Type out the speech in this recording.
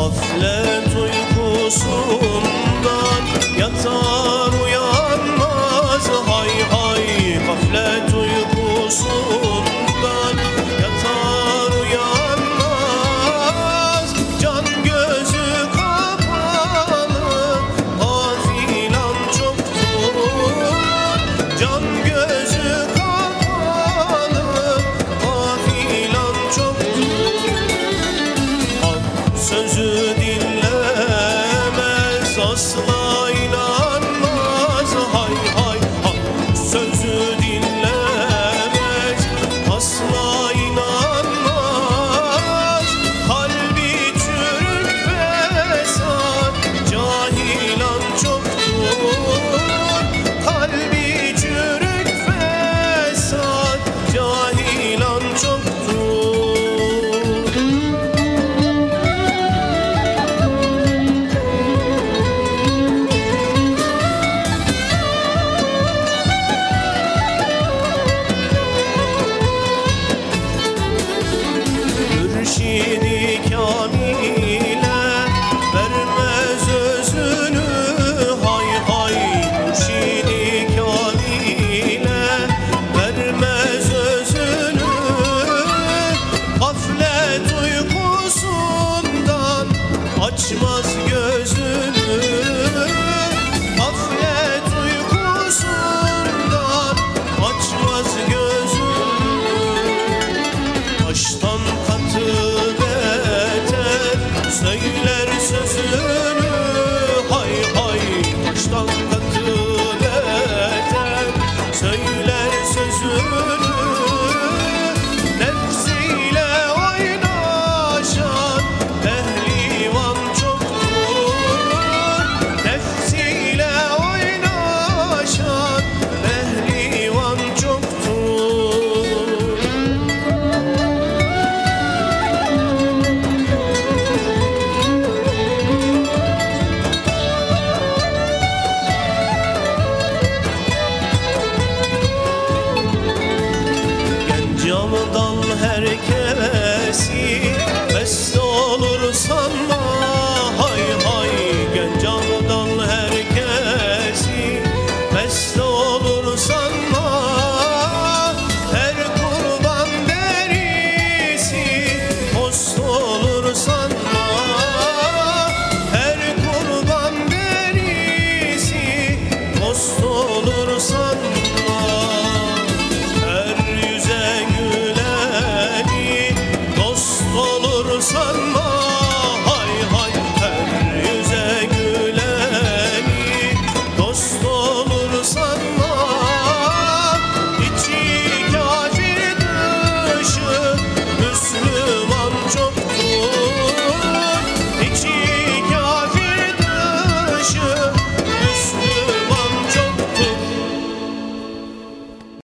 Gaflet uykusundan yatar coração. Herkesi mest olur sanma olur sanma Hay hay her yüze güleni Dost